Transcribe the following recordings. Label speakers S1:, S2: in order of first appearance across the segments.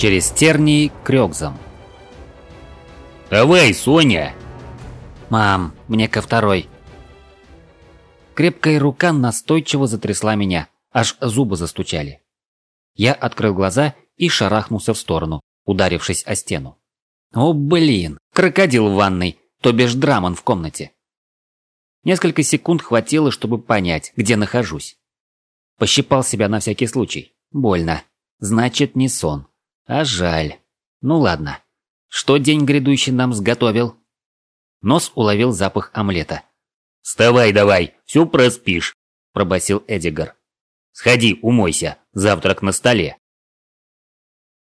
S1: Через тернии к рёгзам.
S2: «Давай, Соня!»
S1: «Мам, мне ко второй». Крепкая рука настойчиво затрясла меня, аж зубы застучали. Я открыл глаза и шарахнулся в сторону, ударившись о стену. О, блин, крокодил в ванной, то бишь драмон в комнате. Несколько секунд хватило, чтобы понять, где нахожусь. Пощипал себя на всякий случай. Больно. Значит, не сон. А жаль. Ну ладно. Что день грядущий нам сготовил? Нос уловил запах омлета.
S2: «Вставай давай, все проспишь», –
S1: пробасил Эдигар.
S2: «Сходи, умойся, завтрак на столе».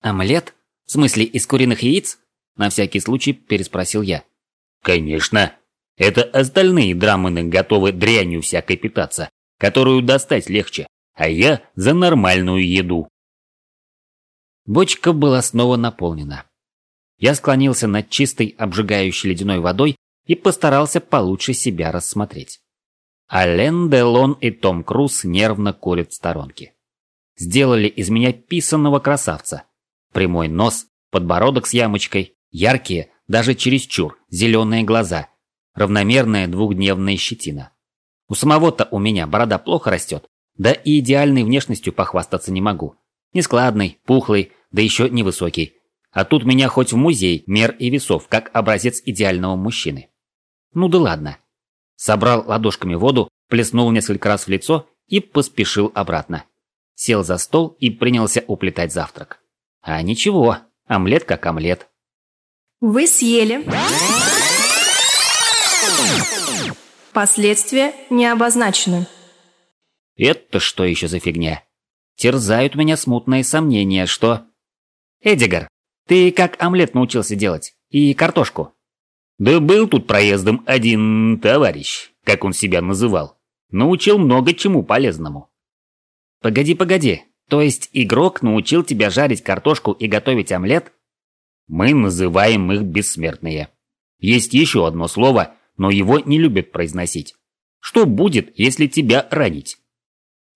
S1: «Омлет? В смысле, из куриных яиц?» – на всякий случай переспросил я.
S2: «Конечно. Это остальные драманы готовы дрянью всякой питаться, которую достать легче, а я за нормальную еду».
S1: Бочка была снова наполнена. Я склонился над чистой, обжигающей ледяной водой и постарался получше себя рассмотреть. Ален Делон и Том Круз нервно курят в сторонке. Сделали из меня писанного красавца. Прямой нос, подбородок с ямочкой, яркие, даже чересчур, зеленые глаза, равномерная двухдневная щетина. У самого-то у меня борода плохо растет, да и идеальной внешностью похвастаться не могу. Нескладный, пухлый, да еще невысокий. А тут меня хоть в музей мер и весов, как образец идеального мужчины. Ну да ладно. Собрал ладошками воду, плеснул несколько раз в лицо и поспешил обратно. Сел за стол и принялся уплетать завтрак. А ничего, омлет как омлет.
S3: Вы съели. Последствия не обозначены.
S1: Это что еще за фигня? Терзают меня смутные сомнения, что... Эдигар, ты как омлет научился делать? И картошку?
S2: Да был тут проездом один товарищ, как он себя называл. Научил много чему полезному.
S1: Погоди, погоди. То есть игрок научил тебя жарить картошку и готовить омлет?
S2: Мы называем их бессмертные. Есть еще одно слово, но его не любят произносить. Что будет, если тебя ранить?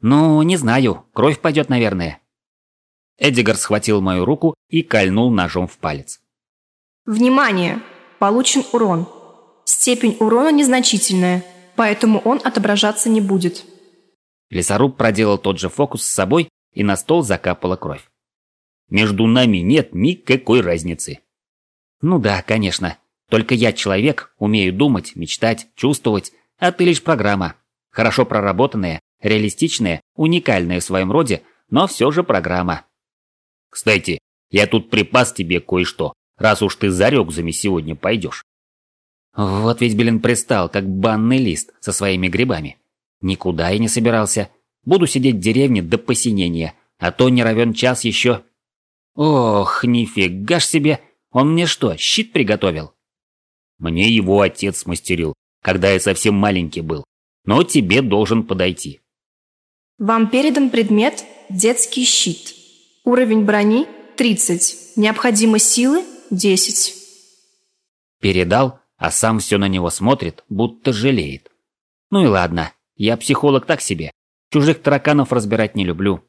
S1: «Ну, не знаю. Кровь пойдет, наверное». Эдигар схватил мою руку и кольнул ножом в палец.
S3: «Внимание! Получен урон. Степень урона незначительная, поэтому он отображаться не будет».
S1: Лесоруб проделал тот же фокус с собой, и на стол закапала кровь.
S2: «Между нами нет никакой разницы».
S1: «Ну да, конечно. Только я человек, умею думать, мечтать, чувствовать, а ты лишь программа. Хорошо проработанная, Реалистичная, уникальная в своем роде, но все же программа.
S2: Кстати, я тут припас тебе кое-что, раз уж ты за рюкзами сегодня пойдешь.
S1: Вот ведь, блин, пристал, как банный лист со своими грибами. Никуда я не собирался. Буду сидеть в деревне до посинения, а то не равен час еще. Ох, нифига ж себе, он мне что, щит приготовил?
S2: Мне его отец смастерил, когда я совсем маленький был, но тебе должен подойти.
S3: Вам передан предмет «Детский щит». Уровень брони – 30. Необходимость силы – 10.
S1: Передал, а сам все на него смотрит, будто жалеет. Ну и ладно, я психолог так себе. Чужих тараканов разбирать не люблю.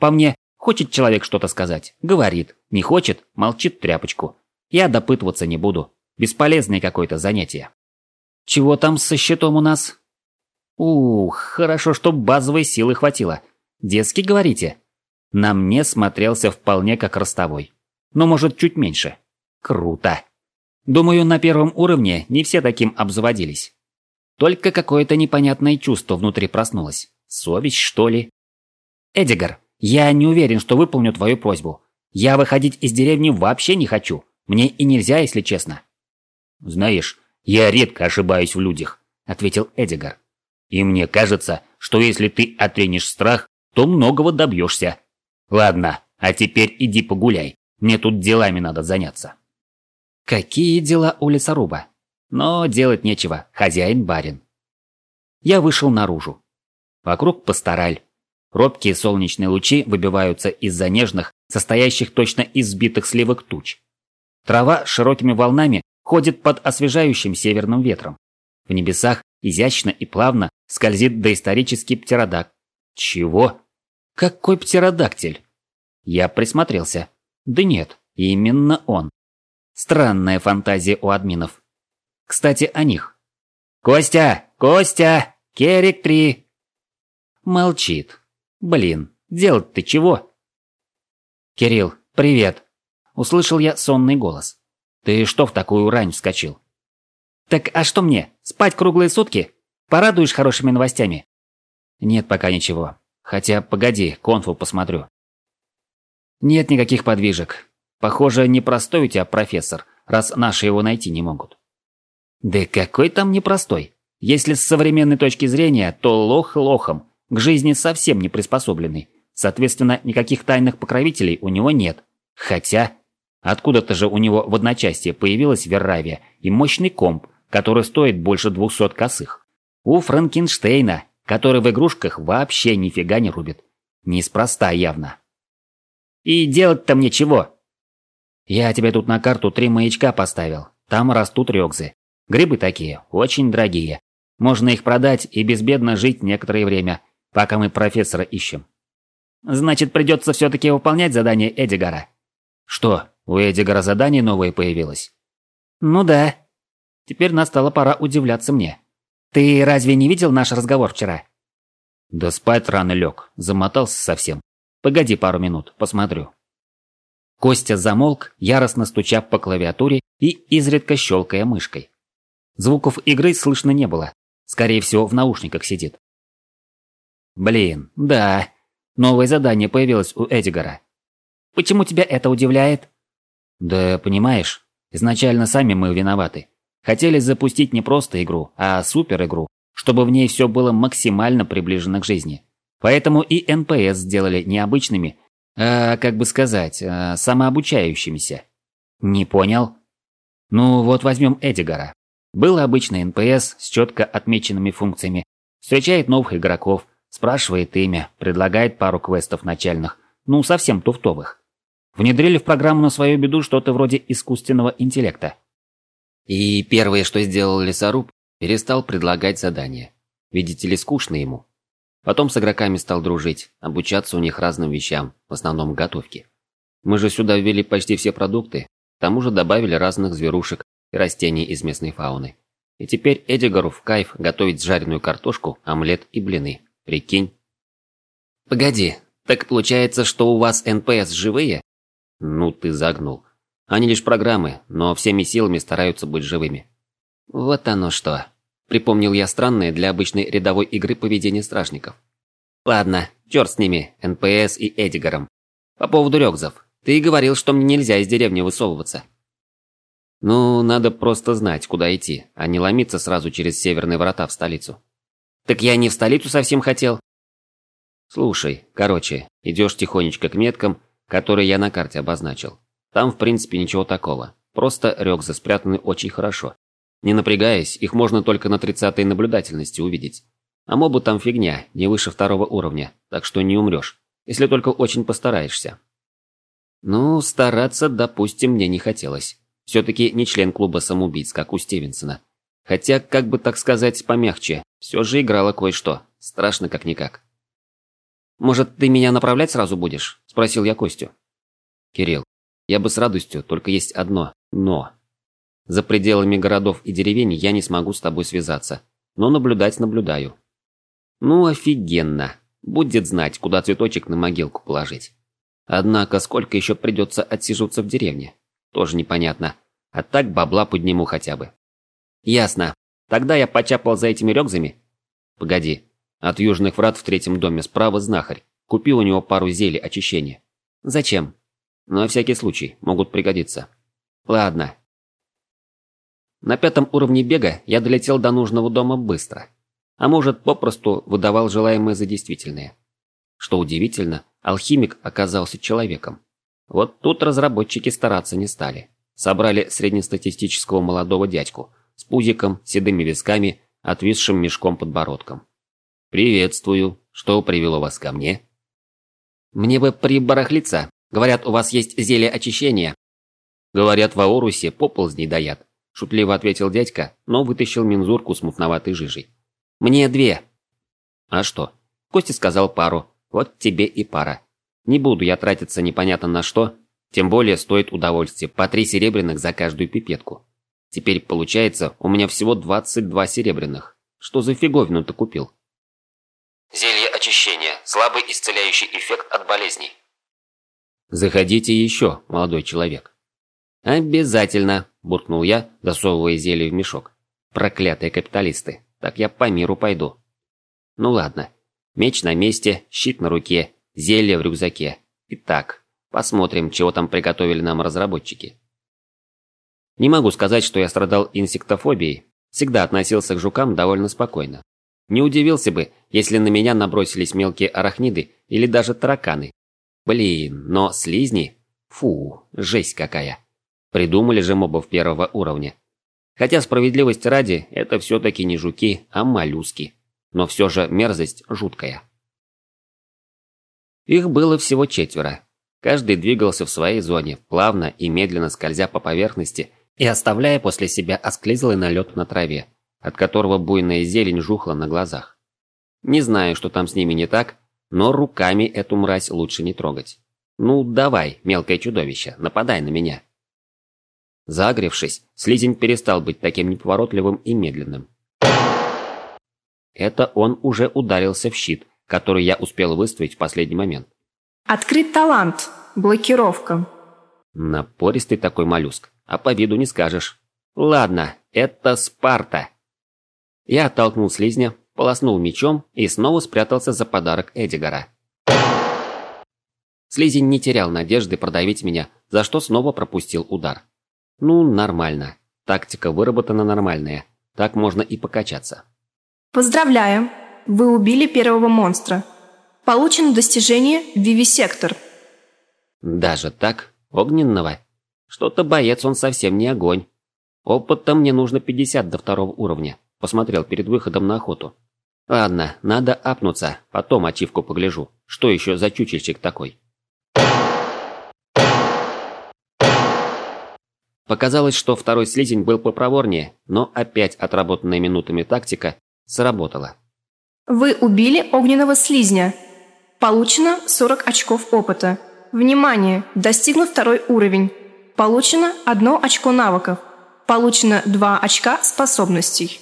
S1: По мне, хочет человек что-то сказать, говорит. Не хочет, молчит тряпочку. Я допытываться не буду. Бесполезное какое-то занятие. Чего там со щитом у нас? Ух, хорошо, что базовой силы хватило. Детский, говорите? На мне смотрелся вполне как ростовой. Но, может, чуть меньше. Круто. Думаю, на первом уровне не все таким обзаводились. Только какое-то непонятное чувство внутри проснулось. Совесть, что ли? Эдигар, я не уверен, что выполню твою просьбу. Я выходить из деревни вообще не хочу. Мне и нельзя, если честно.
S2: Знаешь, я редко ошибаюсь в людях, ответил Эдигар. И мне кажется, что если ты отренишь страх, то многого добьешься. Ладно, а теперь иди погуляй. Мне тут делами надо заняться.
S1: Какие дела у лесоруба? Но делать нечего, хозяин-барин. Я вышел наружу. Вокруг пастораль. Робкие солнечные лучи выбиваются из-за нежных, состоящих точно из сбитых сливок туч. Трава широкими волнами ходит под освежающим северным ветром. В небесах изящно и плавно скользит доисторический птеродак. Чего? Какой птеродактиль? Я присмотрелся. Да нет, именно он. Странная фантазия у админов. Кстати, о них. «Костя! Костя! Керик 3!» Молчит. Блин, делать ты чего? «Кирилл, привет!» Услышал я сонный голос. «Ты что в такую рань вскочил?» «Так а что мне, спать круглые сутки? Порадуешь хорошими новостями?» «Нет пока ничего. Хотя, погоди, конфу посмотрю». «Нет никаких подвижек. Похоже, непростой у тебя профессор, раз наши его найти не могут». «Да какой там непростой? Если с современной точки зрения, то лох лохом, к жизни совсем не приспособленный. Соответственно, никаких тайных покровителей у него нет. Хотя, откуда-то же у него в одночасье появилась Верравия и мощный комп, который стоит больше двухсот косых. У Франкенштейна, который в игрушках вообще нифига не рубит. Неспроста явно. И делать-то мне чего? Я тебе тут на карту три маячка поставил. Там растут рёкзы. Грибы такие, очень дорогие. Можно их продать и безбедно жить некоторое время, пока мы профессора ищем. Значит, придется все-таки выполнять задание Эдигара. Что, у Эдигара задание новое появилось? Ну да. Теперь настала пора удивляться мне. Ты разве не видел наш разговор вчера? Да спать рано лег, замотался совсем. Погоди пару минут, посмотрю. Костя замолк, яростно стуча по клавиатуре и изредка щелкая мышкой. Звуков игры слышно не было. Скорее всего, в наушниках сидит. Блин, да, Новое задание появилось у Эдигара. Почему тебя это удивляет? Да, понимаешь, изначально сами мы виноваты. Хотели запустить не просто игру, а супер игру, чтобы в ней все было максимально приближено к жизни. Поэтому и НПС сделали необычными, а, как бы сказать, а, самообучающимися. Не понял? Ну вот возьмем Эдигара. Был обычный НПС с четко отмеченными функциями, встречает новых игроков, Спрашивает имя, предлагает пару квестов начальных, ну совсем туфтовых. Внедрили в программу на свою беду что-то вроде искусственного интеллекта. И первое, что сделал лесоруб, перестал предлагать задания. Видите ли, скучно ему. Потом с игроками стал дружить, обучаться у них разным вещам, в основном готовке. Мы же сюда ввели почти все продукты, к тому же добавили разных зверушек и растений из местной фауны. И теперь Эдигару в кайф готовить жареную картошку, омлет и блины. Прикинь. Погоди, так получается, что у вас НПС живые? Ну ты загнул. Они лишь программы, но всеми силами стараются быть живыми. Вот оно что. Припомнил я странное для обычной рядовой игры поведение стражников. Ладно, черт с ними, НПС и Эдигаром. По поводу рёкзов. Ты говорил, что мне нельзя из деревни высовываться. Ну, надо просто знать, куда идти, а не ломиться сразу через северные врата в столицу. Так я не в столицу совсем хотел. Слушай, короче, идешь тихонечко к меткам, которые я на карте обозначил. Там, в принципе, ничего такого. Просто рёкзы спрятаны очень хорошо. Не напрягаясь, их можно только на 30-й наблюдательности увидеть. А мобы там фигня, не выше второго уровня, так что не умрёшь, если только очень постараешься. Ну, стараться, допустим, мне не хотелось. Все-таки не член клуба самоубийц, как у Стивенсона. Хотя, как бы так сказать, помягче, все же играло кое-что. Страшно как-никак. «Может, ты меня направлять сразу будешь?» – спросил я Костю. «Кирилл, я бы с радостью, только есть одно «но». За пределами городов и деревень я не смогу с тобой связаться, но наблюдать наблюдаю». «Ну, офигенно. Будет знать, куда цветочек на могилку положить. Однако, сколько еще придется отсиживаться в деревне? Тоже непонятно. А так бабла подниму хотя бы. Ясно. Тогда я почапал за этими рёгзами. Погоди. От южных врат в третьем доме справа знахарь. Купил у него пару зелий очищения. Зачем? На всякий случай, могут пригодиться. Ладно. На пятом уровне бега я долетел до нужного дома быстро. А может, попросту выдавал желаемое за действительное. Что удивительно, алхимик оказался человеком. Вот тут разработчики стараться не стали. Собрали среднестатистического молодого дядьку – с пузиком, седыми висками, отвисшим мешком подбородком. «Приветствую. Что привело вас ко мне?» «Мне бы прибарахлиться. Говорят, у вас есть зелье очищения». «Говорят, в Аурусе поползни даят», – шутливо ответил дядька, но вытащил мензурку с мутноватой жижей. «Мне две». «А что?» Костя сказал пару. «Вот тебе и пара. Не буду я тратиться непонятно на что. Тем более стоит удовольствие по три серебряных за каждую пипетку. Теперь получается, у меня всего 22 серебряных. Что за фиговину ты купил?
S2: Зелье очищения. Слабый исцеляющий эффект от болезней.
S1: Заходите еще, молодой человек. Обязательно, буркнул я, засовывая зелье в мешок. Проклятые капиталисты. Так я по миру пойду. Ну ладно. Меч на месте, щит на руке, зелье в рюкзаке. Итак, посмотрим, чего там приготовили нам разработчики. Не могу сказать, что я страдал инсектофобией. Всегда относился к жукам довольно спокойно. Не удивился бы, если на меня набросились мелкие арахниды или даже тараканы. Блин, но слизни? Фу, жесть какая. Придумали же мобов первого уровня. Хотя справедливости ради, это все-таки не жуки, а моллюски. Но все же мерзость жуткая. Их было всего четверо. Каждый двигался в своей зоне, плавно и медленно скользя по поверхности и оставляя после себя осклизлый налет на траве, от которого буйная зелень жухла на глазах. Не знаю, что там с ними не так, но руками эту мразь лучше не трогать. Ну, давай, мелкое чудовище, нападай на меня. Загревшись, слизень перестал быть таким неповоротливым и медленным. Это он уже ударился в щит, который я успел выставить в последний момент.
S3: Открыт талант. Блокировка.
S1: Напористый такой моллюск, а по виду не скажешь. Ладно, это Спарта. Я оттолкнул слизня, полоснул мечом и снова спрятался за подарок Эдигара. Слизень не терял надежды продавить меня, за что снова пропустил удар. Ну, нормально. Тактика выработана нормальная. Так можно и покачаться.
S3: Поздравляю! Вы убили первого монстра. Получено достижение Вивисектор.
S1: Даже так? Огненного? Что-то боец он совсем не огонь. Опыта мне нужно 50 до второго уровня. Посмотрел перед выходом на охоту. Ладно, надо апнуться, потом ачивку погляжу. Что еще за чучельчик такой? Показалось, что второй слизень был попроворнее, но опять отработанная минутами тактика сработала.
S3: Вы убили огненного слизня. Получено 40 очков опыта. Внимание! Достигнут второй уровень. Получено одно очко навыков. Получено 2 очка способностей.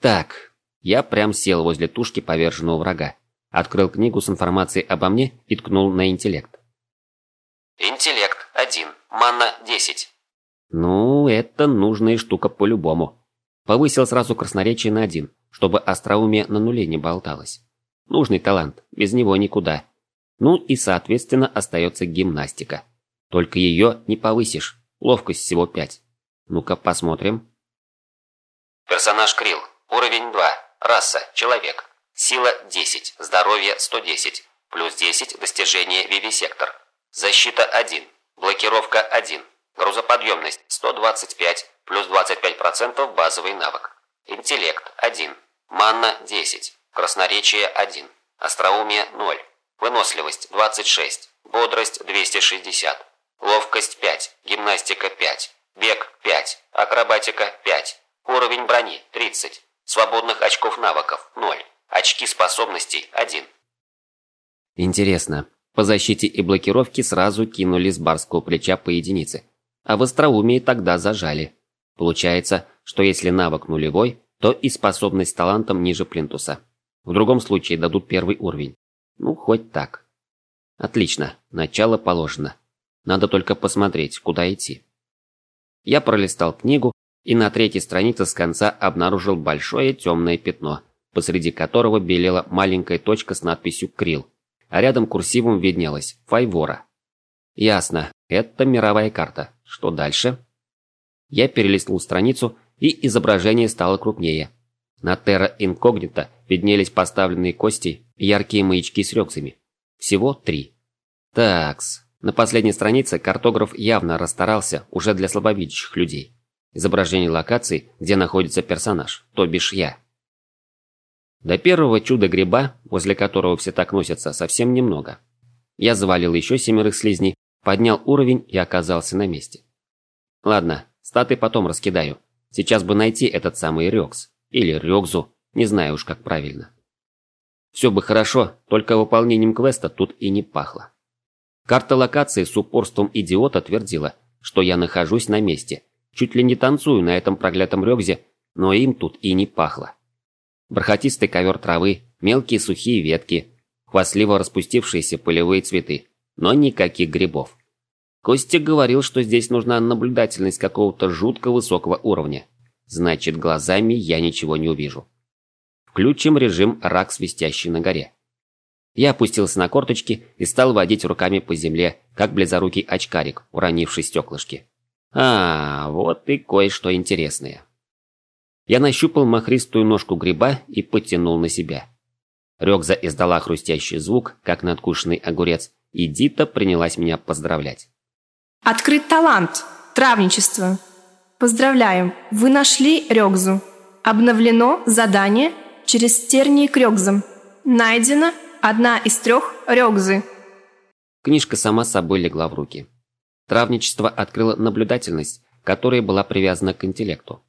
S1: Так, я прям сел возле тушки поверженного врага, открыл книгу с информацией обо мне и ткнул на интеллект.
S2: Интеллект 1, манна 10.
S1: Ну, это нужная штука по-любому. Повысил сразу красноречие на один, чтобы остроумие на нуле не болталось. Нужный талант, без него никуда. Ну и, соответственно, остается гимнастика. Только ее не повысишь, ловкость всего 5. Ну-ка посмотрим.
S2: Персонаж Крил, уровень 2, раса, человек. Сила 10, здоровье 110, плюс 10 достижение Вивисектор. Защита 1, блокировка 1, грузоподъемность 125, плюс 25% базовый навык. Интеллект 1, манна 10, красноречие 1, остроумие 0, выносливость 26, бодрость 260, ловкость 5, гимнастика 5, бег 5, акробатика 5, уровень брони 30, свободных очков навыков 0, очки способностей 1.
S1: Интересно, по защите и блокировке сразу кинули с барского плеча по единице, а в остроумии тогда зажали. Получается, что если навык нулевой, то и способность талантом ниже плинтуса. В другом случае дадут первый уровень. Ну, хоть так. Отлично, начало положено. Надо только посмотреть, куда идти. Я пролистал книгу и на третьей странице с конца обнаружил большое темное пятно, посреди которого белела маленькая точка с надписью «Крил», а рядом курсивом виднелась «Файвора». Ясно, это мировая карта. Что дальше? Я перелистнул страницу и изображение стало крупнее. На Terra Incognita виднелись поставленные кости и яркие маячки с рёксами. Всего три. Такс. На последней странице картограф явно расстарался уже для слабовидящих людей. Изображение локации, где находится персонаж, то бишь я. До первого чуда-гриба, возле которого все так носятся, совсем немного. Я завалил еще семерых слизней, поднял уровень и оказался на месте. Ладно, статы потом раскидаю. Сейчас бы найти этот самый Рёкс. Или Рёкзу, не знаю уж как правильно. Все бы хорошо, только выполнением квеста тут и не пахло. Карта локации с упорством идиота твердила, что я нахожусь на месте, чуть ли не танцую на этом проклятом рёгзе, но им тут и не пахло. Бархатистый ковер травы, мелкие сухие ветки, хвастливо распустившиеся полевые цветы, но никаких грибов. Костя говорил, что здесь нужна наблюдательность какого-то жутко высокого уровня. Значит, глазами я ничего не увижу. Включим режим «Рак, свистящий на горе». Я опустился на корточки и стал водить руками по земле, как близорукий очкарик, уронивший стеклышки. А, вот и кое-что интересное. Я нащупал махристую ножку гриба и потянул на себя. Рёкза издала хрустящий звук, как надкушенный огурец, и Дита принялась меня поздравлять.
S3: Открыт талант. Травничество. Поздравляем, вы нашли Рёгзу. Обновлено задание через тернии к Рёгзам. Найдена одна из трех Рёгзы.
S1: Книжка сама собой легла в руки. Травничество открыло наблюдательность, которая была привязана к интеллекту.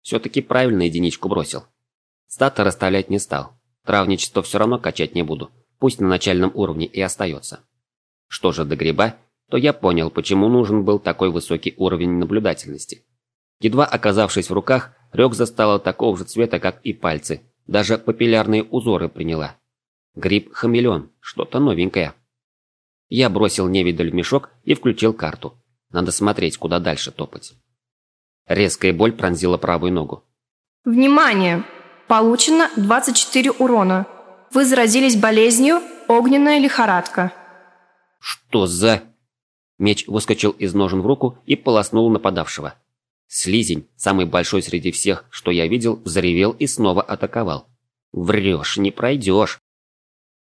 S1: Все-таки правильно единичку бросил. Стата расставлять не стал. Травничество все равно качать не буду, пусть на начальном уровне и остается. Что же до гриба, то я понял, почему нужен был такой высокий уровень наблюдательности. Едва оказавшись в руках, Рёкза стала такого же цвета, как и пальцы, даже папиллярные узоры приняла. Гриб-хамелеон, что-то новенькое. Я бросил невидаль в мешок и включил карту. Надо смотреть, куда дальше топать. Резкая боль пронзила правую ногу.
S3: Внимание! Получено 24 урона. Вы заразились болезнью огненная лихорадка.
S1: Что за... Меч выскочил из ножен в руку и полоснул нападавшего. Слизень, самый большой среди всех, что я видел, взревел и снова атаковал. Врешь, не пройдешь.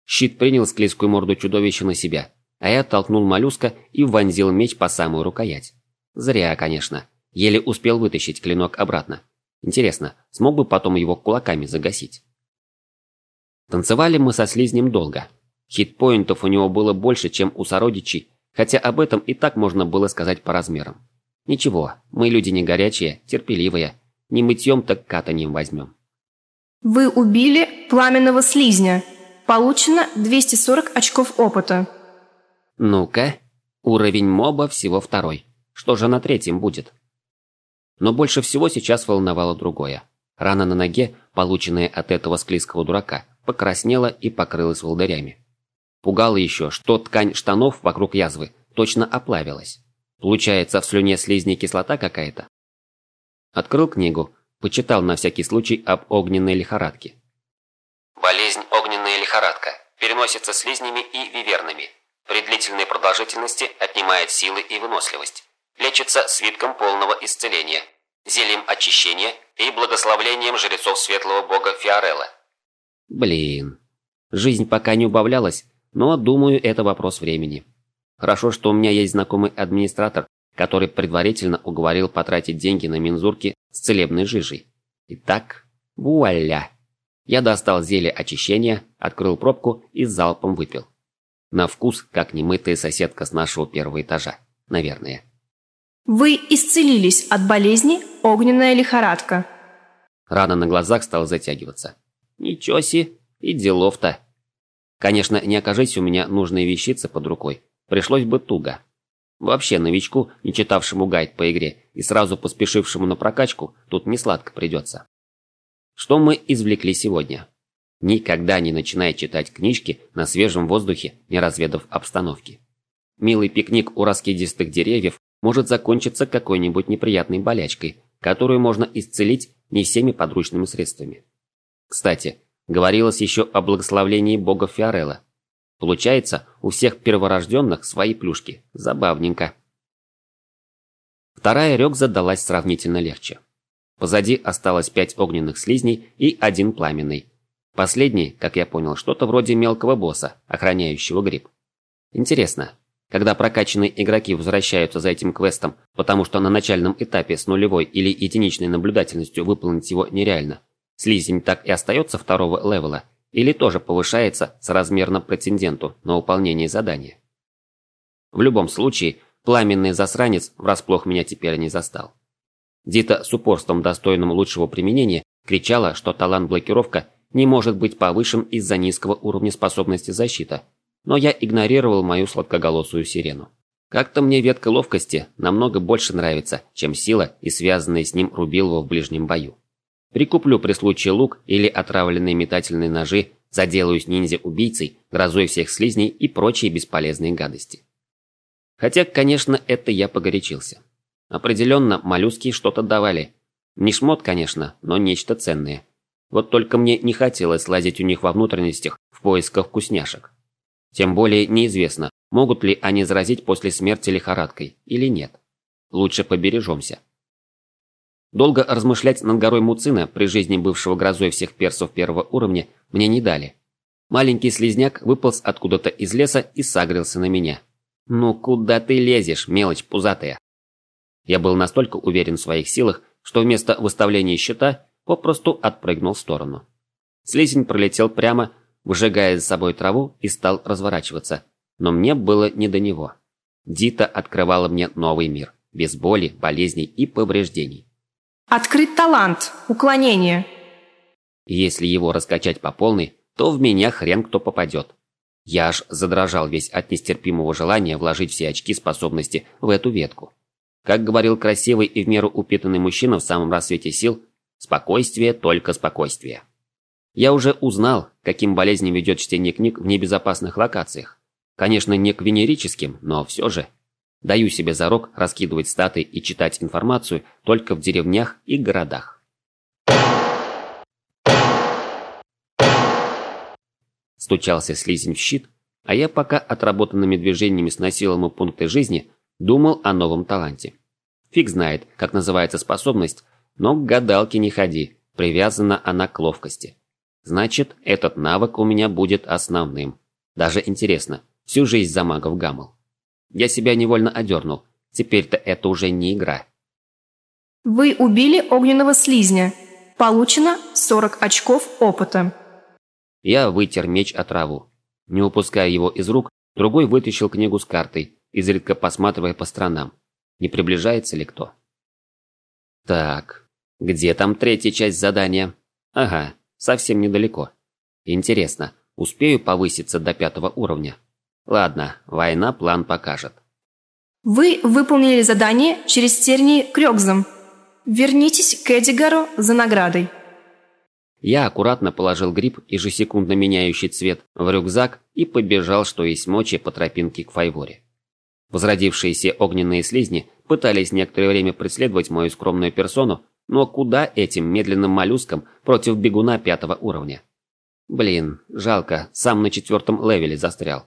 S1: Щит принял склизкую морду чудовища на себя, а я толкнул моллюска и вонзил меч по самую рукоять. Зря, конечно. Еле успел вытащить клинок обратно. Интересно, смог бы потом его кулаками загасить? Танцевали мы со слизнем долго. Хитпоинтов у него было больше, чем у сородичей, хотя об этом и так можно было сказать по размерам. Ничего, мы люди не горячие, терпеливые. Не мытьем, так катанием возьмем.
S3: Вы убили пламенного слизня. Получено 240 очков опыта.
S1: Ну-ка, уровень моба всего второй. Что же на третьем будет? Но больше всего сейчас волновало другое. Рана на ноге, полученная от этого склизкого дурака, покраснела и покрылась волдырями. Пугало еще, что ткань штанов вокруг язвы точно оплавилась. Получается, в слюне слизни кислота какая-то? Открыл книгу, почитал на всякий случай об огненной лихорадке. Болезнь огненная лихорадка переносится слизнями и вивернами. При длительной продолжительности отнимает силы и выносливость. Лечится свитком полного исцеления, зельем очищения и благословлением жрецов светлого бога Фиорелла. Блин, жизнь пока не убавлялась, но, думаю, это вопрос времени. Хорошо, что у меня есть знакомый администратор, который предварительно уговорил потратить деньги на мензурки с целебной жижей. Итак, вуаля! Я достал зелье очищения, открыл пробку и залпом выпил. На вкус, как немытая соседка с нашего первого этажа, наверное.
S3: Вы исцелились от болезни огненная лихорадка.
S1: Рана на глазах стала затягиваться. Ничего себе, и делов-то. Конечно, не окажись у меня нужные вещицы под рукой, пришлось бы туго. Вообще, новичку, не читавшему гайд по игре и сразу поспешившему на прокачку, тут не сладко придется. Что мы извлекли сегодня? Никогда не начинай читать книжки на свежем воздухе, не разведав обстановки. Милый пикник у раскидистых деревьев может закончиться какой-нибудь неприятной болячкой, которую можно исцелить не всеми подручными средствами. Кстати, Говорилось еще о благословлении бога Фиорелла. Получается, у всех перворожденных свои плюшки. Забавненько. Вторая рёкза далась сравнительно легче. Позади осталось пять огненных слизней и один пламенный. Последний, как я понял, что-то вроде мелкого босса, охраняющего гриб. Интересно, когда прокачанные игроки возвращаются за этим квестом, потому что на начальном этапе с нулевой или единичной наблюдательностью выполнить его нереально, Слизень так и остается второго левела или тоже повышается соразмерно претенденту на выполнение задания. В любом случае, пламенный засранец врасплох меня теперь не застал. Дита с упорством, достойным лучшего применения, кричала, что талант блокировка не может быть повышен из-за низкого уровня способности защиты, но я игнорировал мою сладкоголосую сирену. Как-то мне ветка ловкости намного больше нравится, чем сила и связанные с ним рубилово в ближнем бою. Прикуплю при случае лук или отравленные метательные ножи, заделаюсь ниндзя-убийцей, грозой всех слизней и прочие бесполезные гадости. Хотя, конечно, это я погорячился. Определенно, моллюски что-то давали. Не шмот, конечно, но нечто ценное. Вот только мне не хотелось лазить у них во внутренностях в поисках вкусняшек. Тем более неизвестно, могут ли они заразить после смерти лихорадкой или нет. Лучше побережемся. Долго размышлять над горой Муцина при жизни бывшего грозой всех персов первого уровня мне не дали. Маленький слизняк выполз откуда-то из леса и сагрился на меня. «Ну куда ты лезешь, мелочь пузатая?» Я был настолько уверен в своих силах, что вместо выставления щита попросту отпрыгнул в сторону. Слизень пролетел прямо, выжигая за собой траву и стал разворачиваться, но мне было не до него. Дита открывала мне новый мир, без боли, болезней и повреждений.
S3: Открыт талант, уклонение.
S1: Если его раскачать по полной, то в меня хрен кто попадет. Я аж задрожал весь от нестерпимого желания вложить все очки способности в эту ветку. Как говорил красивый и в меру упитанный мужчина в самом рассвете сил, спокойствие, только спокойствие. Я уже узнал, каким болезням ведет чтение книг в небезопасных локациях. Конечно, не к венерическим, но все же. Даю себе зарок раскидывать статы и читать информацию только в деревнях и городах. Стучался слизень в щит, а я пока отработанными движениями сносил ему пункты жизни, думал о новом таланте. Фиг знает, как называется способность, но к гадалке не ходи, привязана она к ловкости. Значит, этот навык у меня будет основным. Даже интересно, всю жизнь за магов гамал. Я себя невольно одернул. Теперь-то это уже не игра.
S3: Вы убили огненного слизня. Получено 40 очков опыта.
S1: Я вытер меч от траву. Не упуская его из рук, другой вытащил книгу с картой, изредка посматривая по сторонам. Не приближается ли кто? Так, где там третья часть задания? Ага, совсем недалеко. Интересно, успею повыситься до пятого уровня? Ладно, война план покажет.
S3: Вы выполнили задание через тернии Крёкзом. Вернитесь к Эдигару за наградой.
S1: Я аккуратно положил гриб, ежесекундно меняющий цвет, в рюкзак и побежал, что есть мочи, по тропинке к Файворе. Возродившиеся огненные слизни пытались некоторое время преследовать мою скромную персону, но куда этим медленным моллюскам против бегуна пятого уровня? Блин, жалко, сам на четвертом левеле застрял.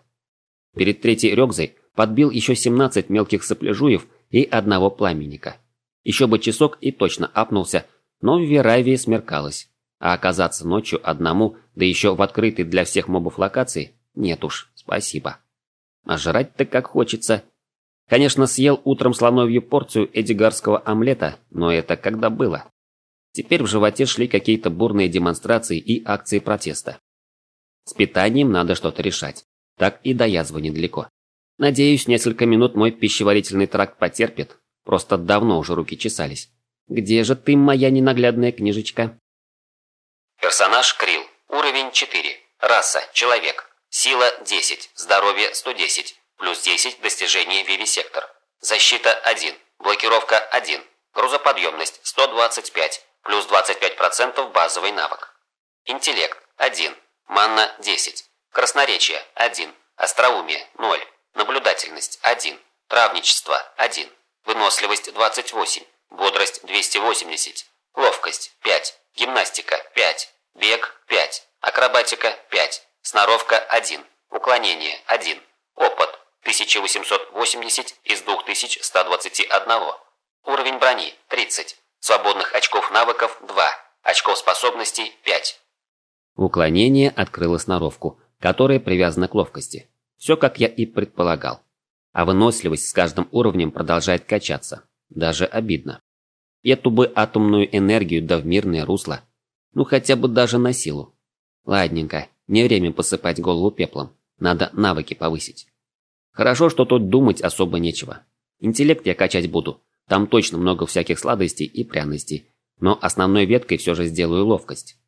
S1: Перед третьей рёгзой подбил еще 17 мелких сопляжуев и одного пламенника. Еще бы часок и точно апнулся, но в Веравии смеркалось. А оказаться ночью одному, да еще в открытой для всех мобов локации, нет уж, спасибо. А жрать-то как хочется. Конечно, съел утром слоновью порцию эдигарского омлета, но это когда было. Теперь в животе шли какие-то бурные демонстрации и акции протеста. С питанием надо что-то решать так и до язвы недалеко. Надеюсь, несколько минут мой пищеварительный тракт потерпит. Просто давно уже руки чесались. Где же ты, моя ненаглядная книжечка?
S4: Персонаж Крил. Уровень 4. Раса – человек. Сила – 10. Здоровье – 110. Плюс 10 достижение Вивисектор. Защита – 1. Блокировка – 1. Грузоподъемность – 125. Плюс 25% базовый навык. Интеллект – 1. Манна – 10. Красноречие – 1. Остроумие – 0. Наблюдательность – 1. Травничество – 1. Выносливость – 28. Бодрость – 280. Ловкость – 5. Гимнастика – 5. Бег – 5. Акробатика – 5. Сноровка – 1. Уклонение – 1. Опыт – 1880 из 2121. Уровень брони – 30. Свободных очков навыков – 2. Очков способностей – 5.
S1: Уклонение открыло сноровку – которая привязана к ловкости. Все, как я и предполагал. А выносливость с каждым уровнем продолжает качаться. Даже обидно. Эту бы атомную энергию да в мирное русло. Ну хотя бы даже на силу. Ладненько, не время посыпать голову пеплом. Надо навыки повысить. Хорошо, что тут думать особо нечего. Интеллект я качать буду. Там точно много всяких сладостей и пряностей. Но основной веткой все же сделаю ловкость.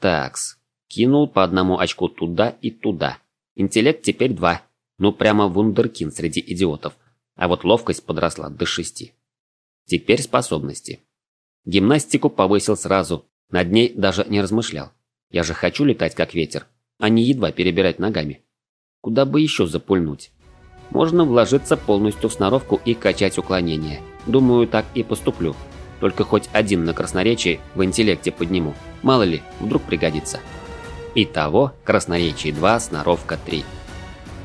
S1: Такс, Кинул по одному очку туда и туда. Интеллект теперь 2. Ну прямо вундеркин среди идиотов. А вот ловкость подросла до 6. Теперь способности. Гимнастику повысил сразу. Над ней даже не размышлял. Я же хочу летать как ветер, а не едва перебирать ногами. Куда бы еще запульнуть? Можно вложиться полностью в сноровку и качать уклонение. Думаю, так и поступлю. Только хоть один на красноречии в интеллекте подниму. Мало ли, вдруг пригодится. Итого, красноречие 2, сноровка 3.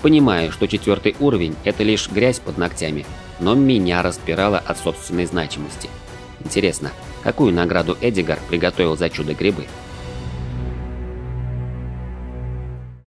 S1: Понимаю, что четвертый уровень – это лишь грязь под ногтями, но меня распирало от собственной значимости. Интересно, какую награду Эдигар приготовил за чудо-грибы?